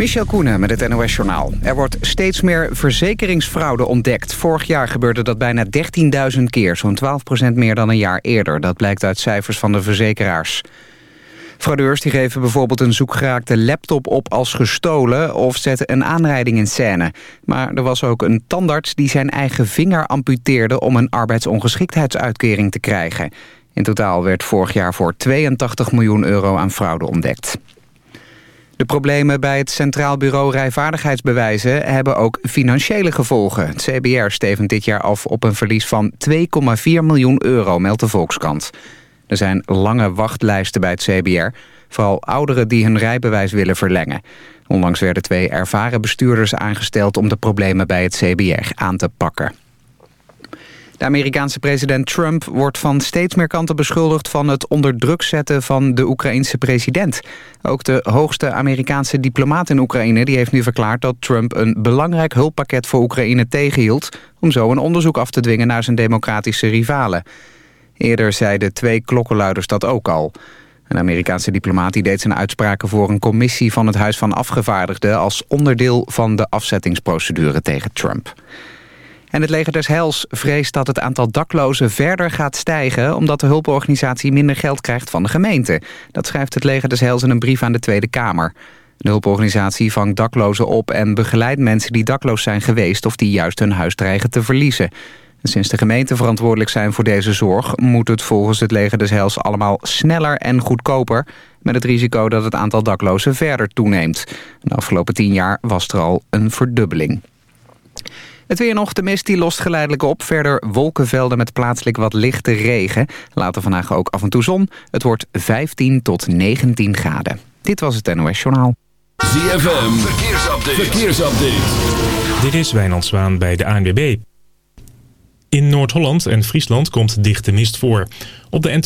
Michel Koenen met het NOS-journaal. Er wordt steeds meer verzekeringsfraude ontdekt. Vorig jaar gebeurde dat bijna 13.000 keer, zo'n 12% meer dan een jaar eerder. Dat blijkt uit cijfers van de verzekeraars. Fraudeurs die geven bijvoorbeeld een zoekgeraakte laptop op als gestolen... of zetten een aanrijding in scène. Maar er was ook een tandarts die zijn eigen vinger amputeerde... om een arbeidsongeschiktheidsuitkering te krijgen. In totaal werd vorig jaar voor 82 miljoen euro aan fraude ontdekt. De problemen bij het Centraal Bureau Rijvaardigheidsbewijzen hebben ook financiële gevolgen. Het CBR stevend dit jaar af op een verlies van 2,4 miljoen euro, meldt de Volkskrant. Er zijn lange wachtlijsten bij het CBR, vooral ouderen die hun rijbewijs willen verlengen. Onlangs werden twee ervaren bestuurders aangesteld om de problemen bij het CBR aan te pakken. De Amerikaanse president Trump wordt van steeds meer kanten beschuldigd... van het onder druk zetten van de Oekraïense president. Ook de hoogste Amerikaanse diplomaat in Oekraïne... die heeft nu verklaard dat Trump een belangrijk hulppakket voor Oekraïne tegenhield... om zo een onderzoek af te dwingen naar zijn democratische rivalen. Eerder zeiden twee klokkenluiders dat ook al. Een Amerikaanse diplomaat deed zijn uitspraken voor een commissie van het Huis van Afgevaardigden... als onderdeel van de afzettingsprocedure tegen Trump. En het leger des Heils vreest dat het aantal daklozen verder gaat stijgen... omdat de hulporganisatie minder geld krijgt van de gemeente. Dat schrijft het leger des Heils in een brief aan de Tweede Kamer. De hulporganisatie vangt daklozen op en begeleidt mensen die dakloos zijn geweest... of die juist hun huis dreigen te verliezen. sinds de gemeenten verantwoordelijk zijn voor deze zorg... moet het volgens het leger des Heils allemaal sneller en goedkoper... met het risico dat het aantal daklozen verder toeneemt. De afgelopen tien jaar was er al een verdubbeling. Het weer nog, de mist die lost geleidelijk op. Verder wolkenvelden met plaatselijk wat lichte regen. Later vandaag ook af en toe zon. Het wordt 15 tot 19 graden. Dit was het NOS Journaal. ZFM, verkeersupdate. verkeersupdate. Dit is Wijnand Zwaan bij de ANWB. In Noord-Holland en Friesland komt dichte mist voor. Op de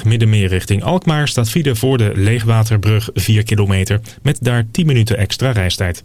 N242 middenmeer richting Alkmaar staat file voor de Leegwaterbrug 4 kilometer... met daar 10 minuten extra reistijd.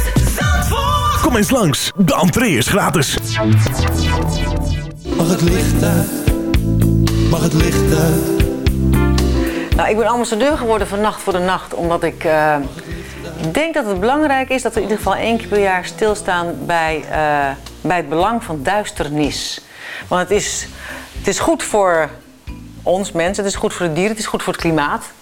Kom eens langs, de entree is gratis. Mag het licht uit? Mag het licht uit? Nou, ik ben ambassadeur geworden van Nacht voor de Nacht, omdat ik eh, denk dat het belangrijk is dat we in ieder geval één keer per jaar stilstaan bij, eh, bij het belang van duisternis. Want het is, het is goed voor ons mensen, het is goed voor de dieren, het is goed voor het klimaat.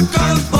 rock on.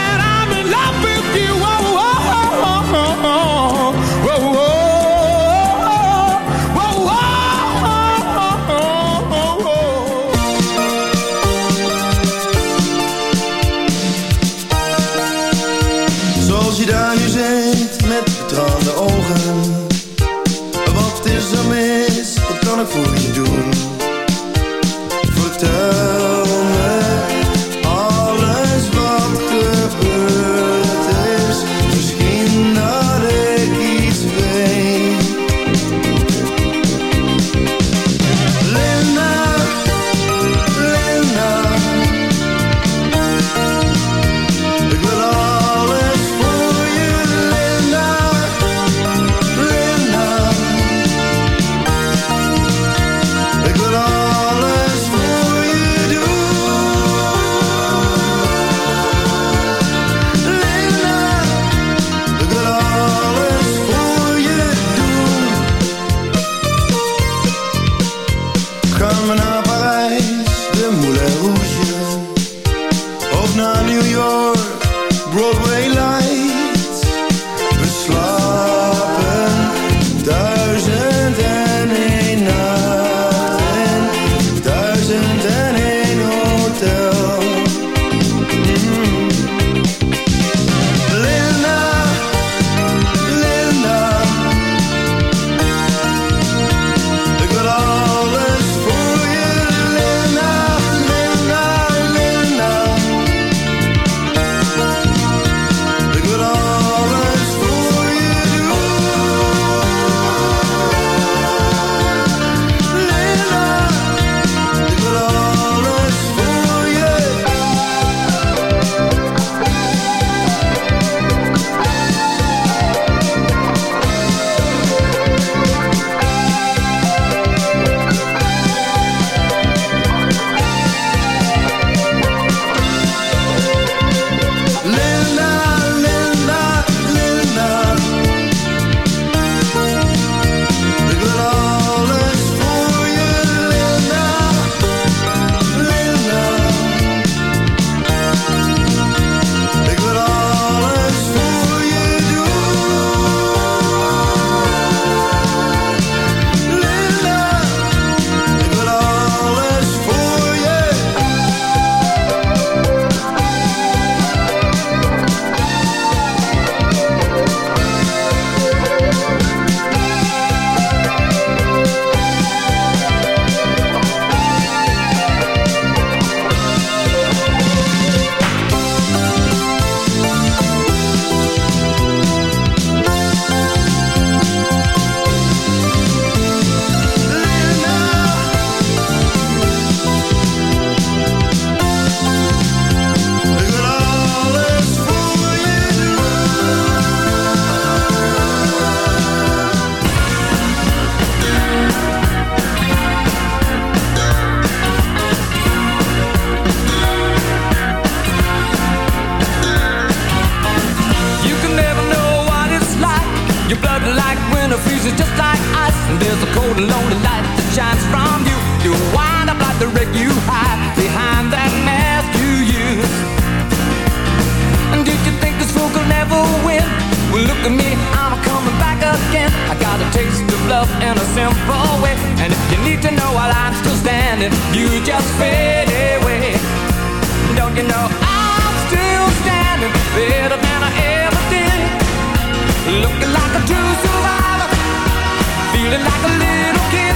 standing, you just fade away. Don't you know I'm still standing better than I ever did? Looking like a true survivor, feeling like a little kid.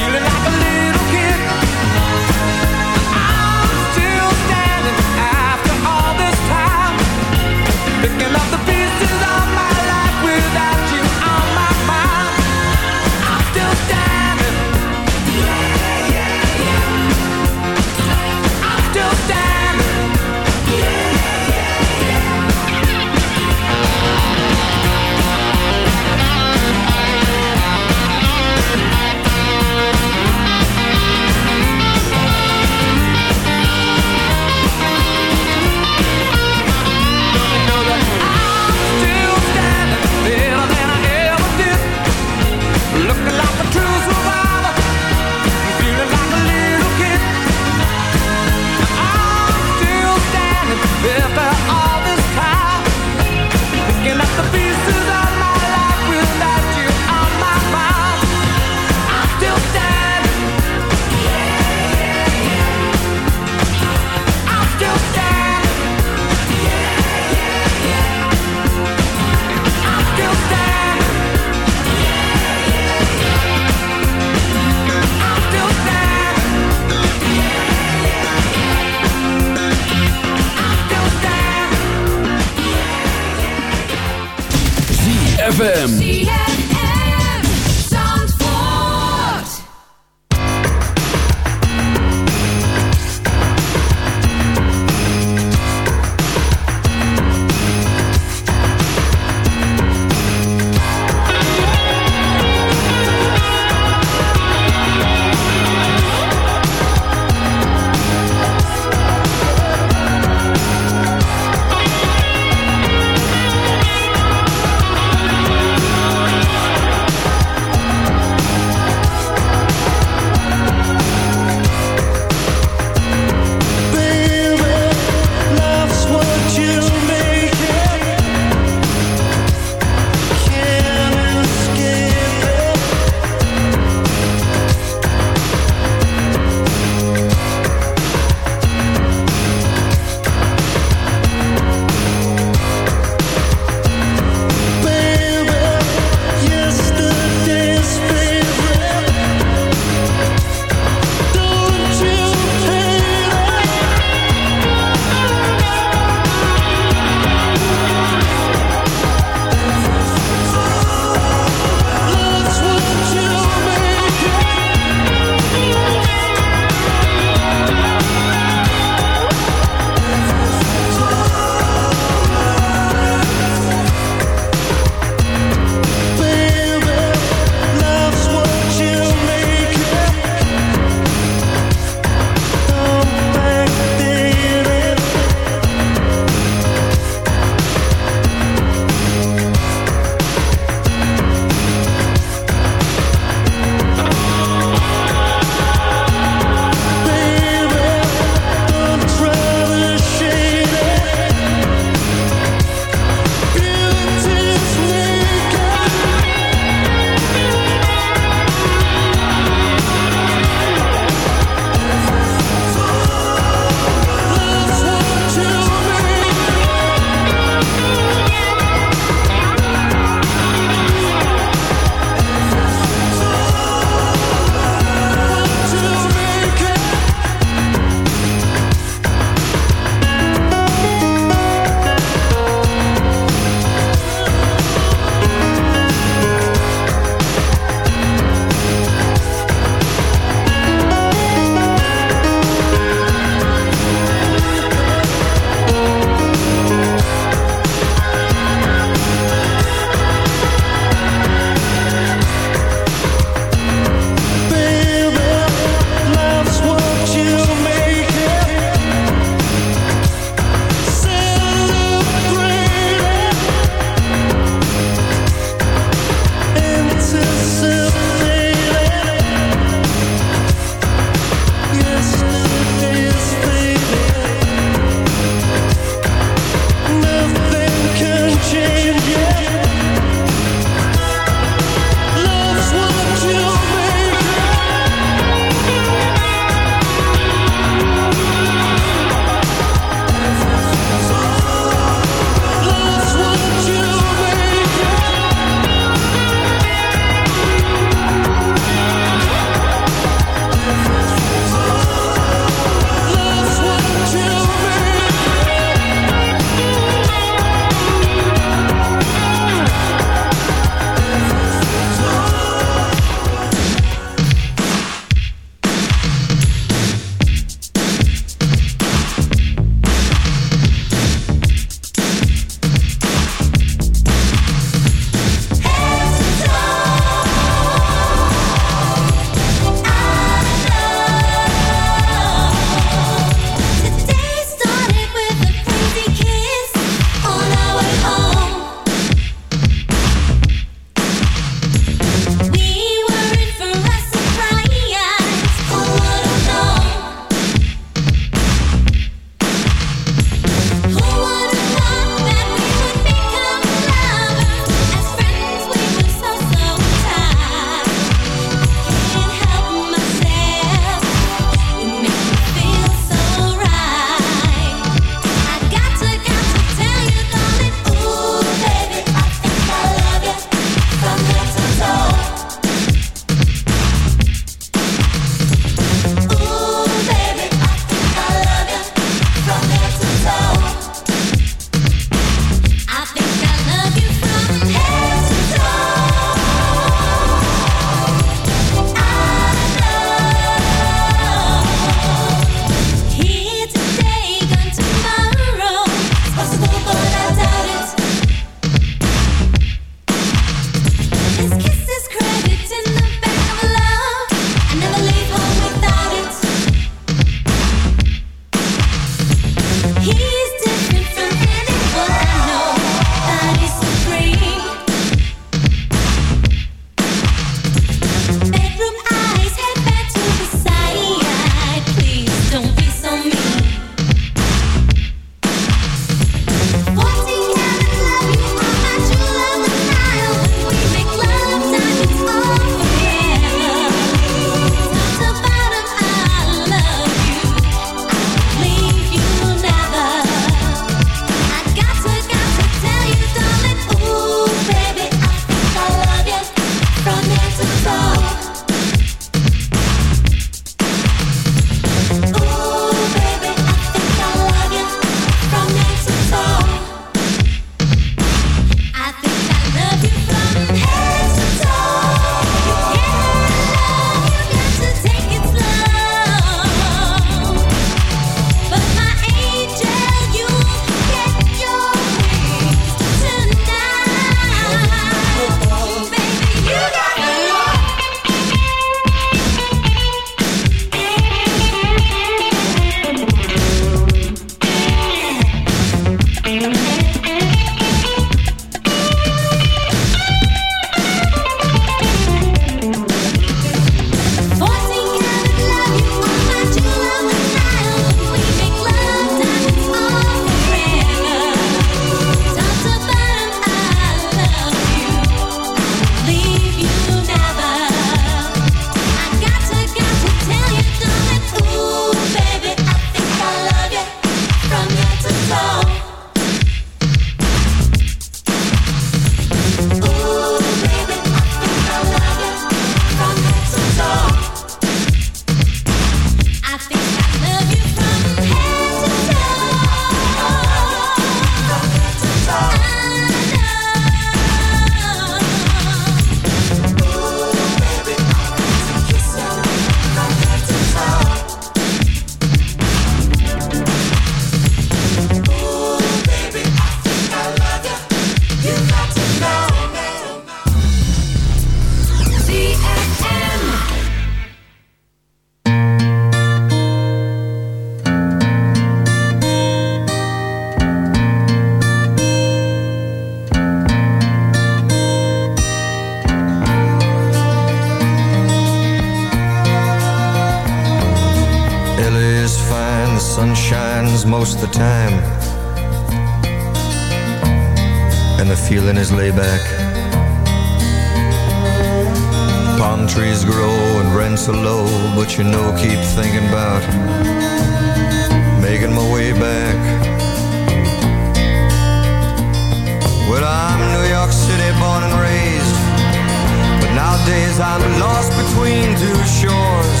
Nowadays I'm lost between two shores.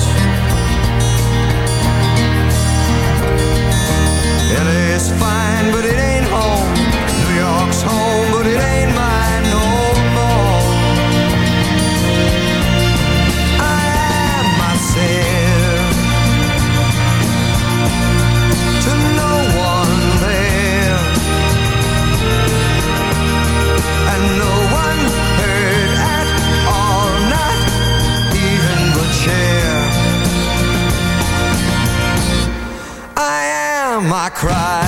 LA is fine but it ain't home cry.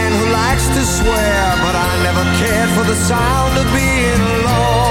likes to swear, but I never cared for the sound of being alone.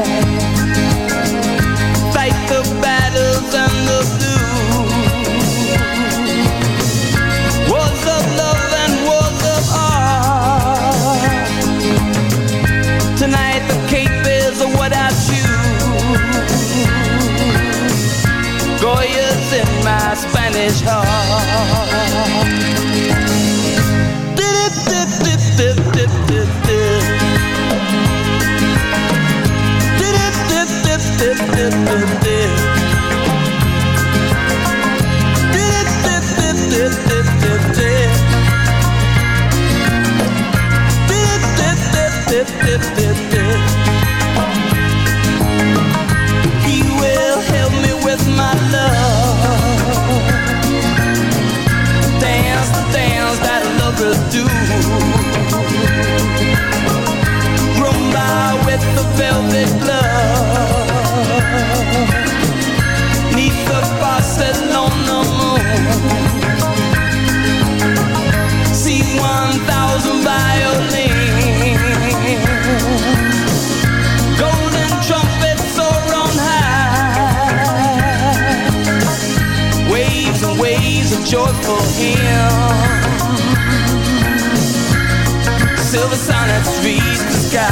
will do. With the velvet. The a sign that's the sky.